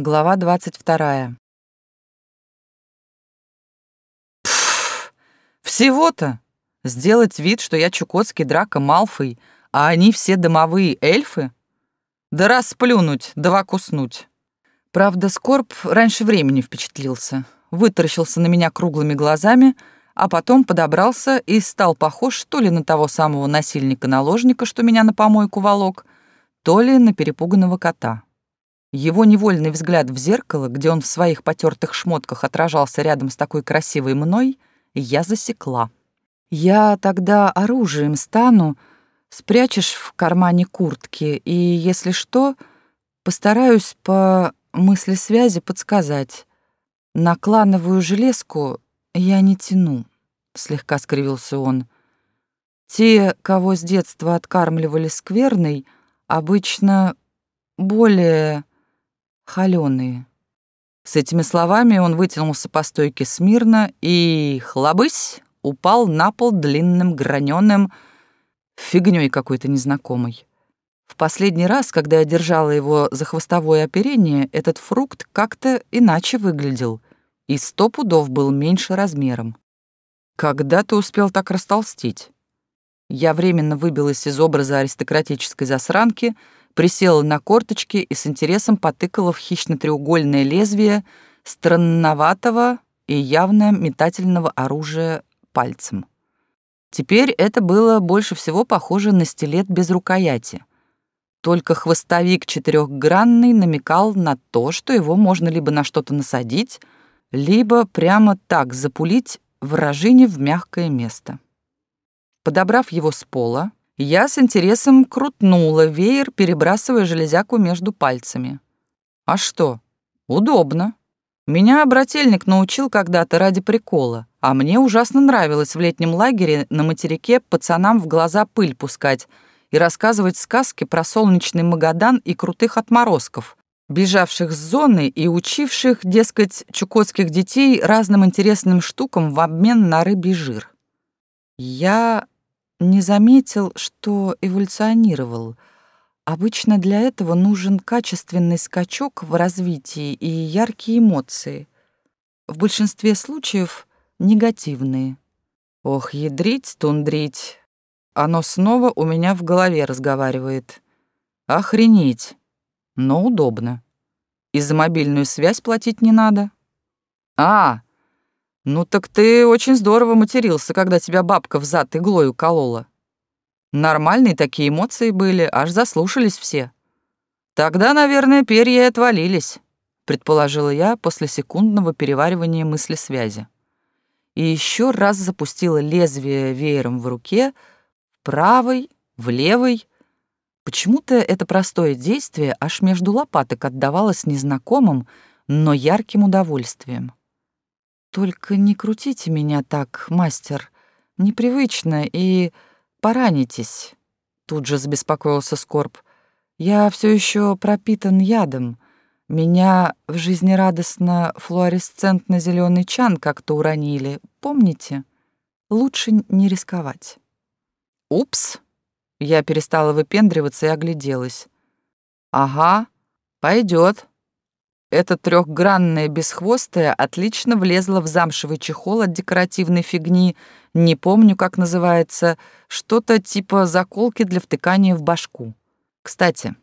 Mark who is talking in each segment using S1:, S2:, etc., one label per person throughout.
S1: Глава двадцать вторая. Всего-то сделать вид, что я Чукотский Драко Малфой, а они все домовые эльфы? Да расплюнуть, да куснуть. Правда, Скорб раньше времени впечатлился, вытаращился на меня круглыми глазами, а потом подобрался и стал похож то ли на того самого насильника-наложника, что меня на помойку волок, то ли на перепуганного кота. Его невольный взгляд в зеркало, где он в своих потертых шмотках отражался рядом с такой красивой мной, я засекла. «Я тогда оружием стану, спрячешь в кармане куртки, и, если что, постараюсь по мысли связи подсказать. На клановую железку я не тяну», — слегка скривился он. «Те, кого с детства откармливали скверной, обычно более холёные. С этими словами он вытянулся по стойке смирно и, хлобысь, упал на пол длинным граненым фигнёй какой-то незнакомой. В последний раз, когда я держала его за хвостовое оперение, этот фрукт как-то иначе выглядел и сто пудов был меньше размером. Когда ты успел так растолстеть? Я временно выбилась из образа аристократической засранки — присела на корточки и с интересом потыкала в хищно-треугольное лезвие странноватого и явно метательного оружия пальцем. Теперь это было больше всего похоже на стилет без рукояти. Только хвостовик четырехгранный намекал на то, что его можно либо на что-то насадить, либо прямо так запулить вражине в мягкое место. Подобрав его с пола, я с интересом крутнула веер, перебрасывая железяку между пальцами. А что? Удобно. Меня брательник научил когда-то ради прикола, а мне ужасно нравилось в летнем лагере на материке пацанам в глаза пыль пускать и рассказывать сказки про солнечный Магадан и крутых отморозков, бежавших с зоны и учивших, дескать, чукотских детей разным интересным штукам в обмен на рыбий жир. Я не заметил, что эволюционировал. Обычно для этого нужен качественный скачок в развитии и яркие эмоции. В большинстве случаев негативные. Ох, ядрить, тундрить. Оно снова у меня в голове разговаривает. Охренеть. Но удобно. И за мобильную связь платить не надо. А, «Ну так ты очень здорово матерился, когда тебя бабка в зад иглой уколола. Нормальные такие эмоции были, аж заслушались все. Тогда, наверное, перья и отвалились», — предположила я после секундного переваривания мысли связи. И еще раз запустила лезвие веером в руке, в правой, в левой. Почему-то это простое действие аж между лопаток отдавалось незнакомым, но ярким удовольствием. Только не крутите меня так, мастер. Непривычно и поранитесь. Тут же забеспокоился Скорб. Я все еще пропитан ядом. Меня в жизнерадостно флуоресцентно зеленый чан как-то уронили. Помните? Лучше не рисковать. Упс. Я перестала выпендриваться и огляделась. Ага, пойдет. Эта трехгранная бесхвостая отлично влезла в замшевый чехол от декоративной фигни, не помню, как называется, что-то типа заколки для втыкания в башку. Кстати,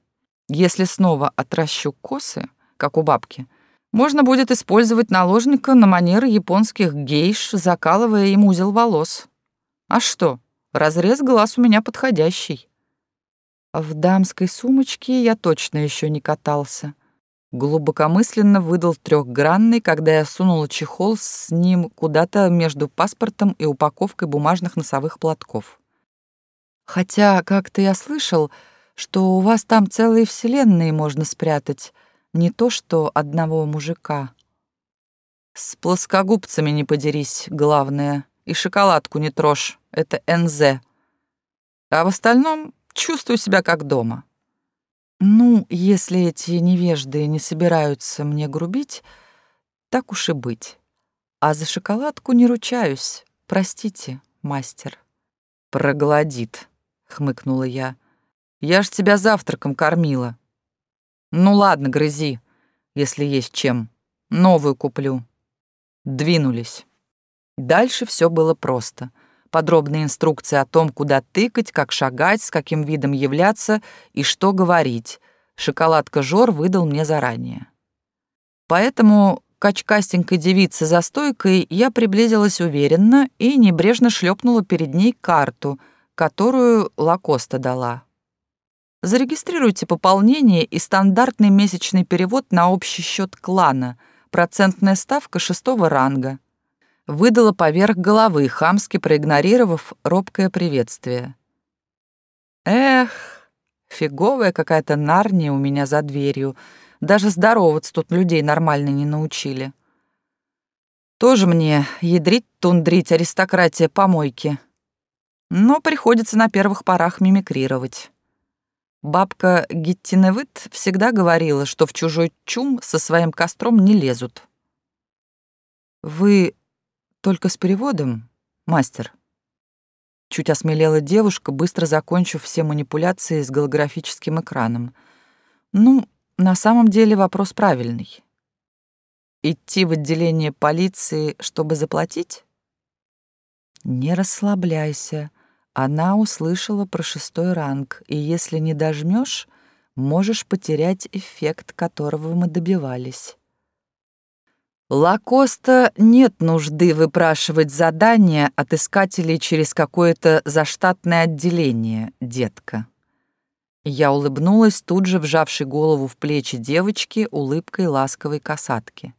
S1: если снова отращу косы, как у бабки, можно будет использовать наложника на манеры японских гейш, закалывая им узел волос. А что, разрез глаз у меня подходящий. В дамской сумочке я точно еще не катался — Глубокомысленно выдал трехгранный, когда я сунула чехол с ним куда-то между паспортом и упаковкой бумажных носовых платков. Хотя как-то я слышал, что у вас там целые вселенные можно спрятать, не то что одного мужика. С плоскогубцами не подерись, главное, и шоколадку не трожь, это НЗ. А в остальном чувствую себя как дома. Ну, если эти невежды не собираются мне грубить, так уж и быть. А за шоколадку не ручаюсь. Простите, мастер. Проголодит, хмыкнула я. Я ж тебя завтраком кормила. Ну ладно, грызи. если есть чем. Новую куплю. Двинулись. Дальше все было просто. Подробные инструкции о том, куда тыкать, как шагать, с каким видом являться и что говорить. Шоколадка Жор выдал мне заранее. Поэтому к очкастенькой девице за стойкой я приблизилась уверенно и небрежно шлепнула перед ней карту, которую Лакоста дала. Зарегистрируйте пополнение и стандартный месячный перевод на общий счет клана, процентная ставка шестого ранга. Выдала поверх головы, хамски проигнорировав робкое приветствие. Эх, фиговая какая-то нарния у меня за дверью. Даже здороваться тут людей нормально не научили. Тоже мне ядрить-тундрить аристократия помойки. Но приходится на первых порах мимикрировать. Бабка Гиттиневыт всегда говорила, что в чужой чум со своим костром не лезут. «Вы только с переводом, мастер?» Чуть осмелела девушка, быстро закончив все манипуляции с голографическим экраном. «Ну, на самом деле вопрос правильный. Идти в отделение полиции, чтобы заплатить?» «Не расслабляйся», она услышала про шестой ранг, и если не дожмешь, можешь потерять эффект, которого мы добивались. Лакоста нет нужды выпрашивать задания от искателей через какое-то заштатное отделение, детка. Я улыбнулась, тут же вжавшей голову в плечи девочки улыбкой ласковой касатки.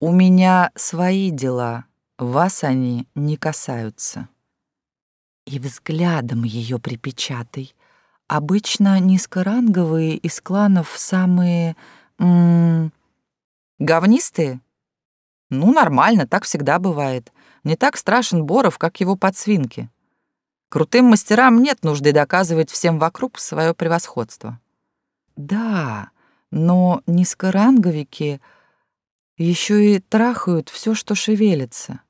S1: «У меня свои дела, вас они не касаются» и взглядом ее припечатай. Обычно низкоранговые из кланов самые... М -м, говнистые? Ну, нормально, так всегда бывает. Не так страшен Боров, как его подсвинки. Крутым мастерам нет нужды доказывать всем вокруг свое превосходство. Да, но низкоранговики еще и трахают все, что шевелится.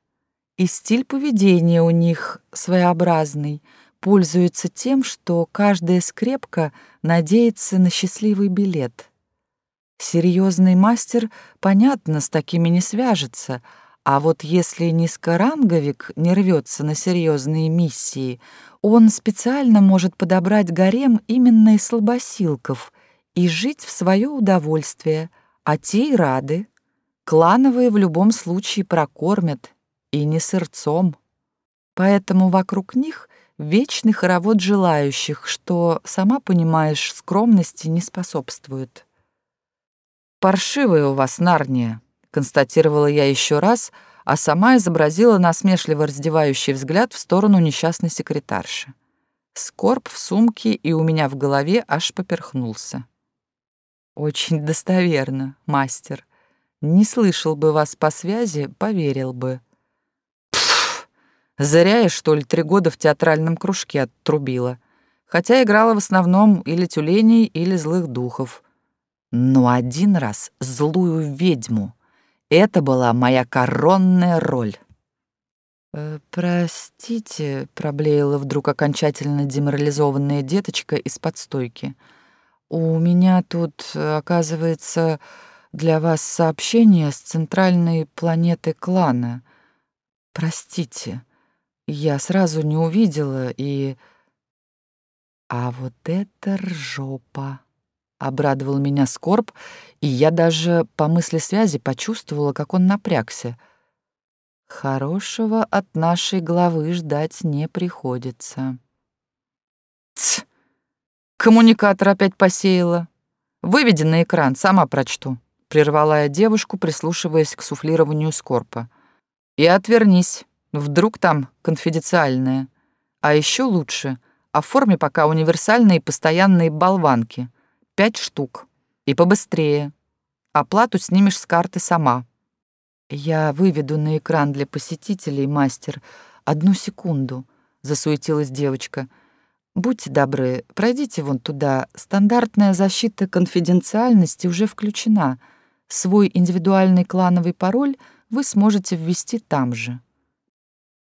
S1: И стиль поведения у них своеобразный, пользуется тем, что каждая скрепка надеется на счастливый билет. Серьезный мастер, понятно, с такими не свяжется, а вот если низкоранговик не рвется на серьезные миссии, он специально может подобрать гарем именно из слабосилков и жить в свое удовольствие, а те и рады. Клановые в любом случае прокормят, и не сырцом. Поэтому вокруг них вечный хоровод желающих, что, сама понимаешь, скромности не способствует. «Паршивая у вас Нарния», — констатировала я еще раз, а сама изобразила насмешливо раздевающий взгляд в сторону несчастной секретарши. Скорб в сумке и у меня в голове аж поперхнулся. «Очень достоверно, мастер. Не слышал бы вас по связи, поверил бы. Зря я, что ли, три года в театральном кружке оттрубила. Хотя играла в основном или тюленей, или злых духов. Но один раз злую ведьму. Это была моя коронная роль. «Э, «Простите», — проблеяла вдруг окончательно деморализованная деточка из-под стойки. «У меня тут, оказывается, для вас сообщение с центральной планеты клана. Простите». Я сразу не увидела и... А вот это ржопа! Обрадовал меня скорб, и я даже по мысли связи почувствовала, как он напрягся. Хорошего от нашей главы ждать не приходится. Тсс! Коммуникатор опять посеяла. Выведи на экран, сама прочту. Прервала я девушку, прислушиваясь к суфлированию скорпа. И отвернись. Вдруг там конфиденциальное. А еще лучше, оформи пока универсальные постоянные болванки. Пять штук. И побыстрее. Оплату снимешь с карты сама. Я выведу на экран для посетителей, мастер. Одну секунду, засуетилась девочка. Будьте добры, пройдите вон туда. Стандартная защита конфиденциальности уже включена. Свой индивидуальный клановый пароль вы сможете ввести там же.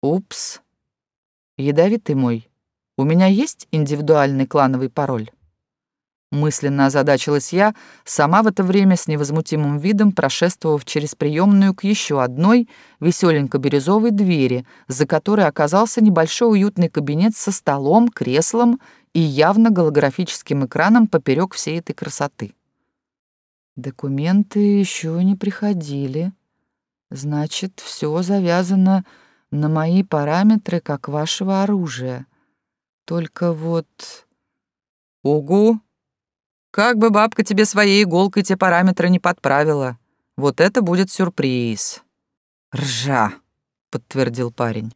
S1: Упс. Ядовитый мой, у меня есть индивидуальный клановый пароль? Мысленно озадачилась я, сама в это время с невозмутимым видом прошествовав через приемную к еще одной веселенько-бирюзовой двери, за которой оказался небольшой уютный кабинет со столом, креслом и явно голографическим экраном поперек всей этой красоты. Документы еще не приходили. Значит, все завязано на мои параметры, как вашего оружия. Только вот... Угу! Как бы бабка тебе своей иголкой те параметры не подправила. Вот это будет сюрприз. Ржа, подтвердил парень.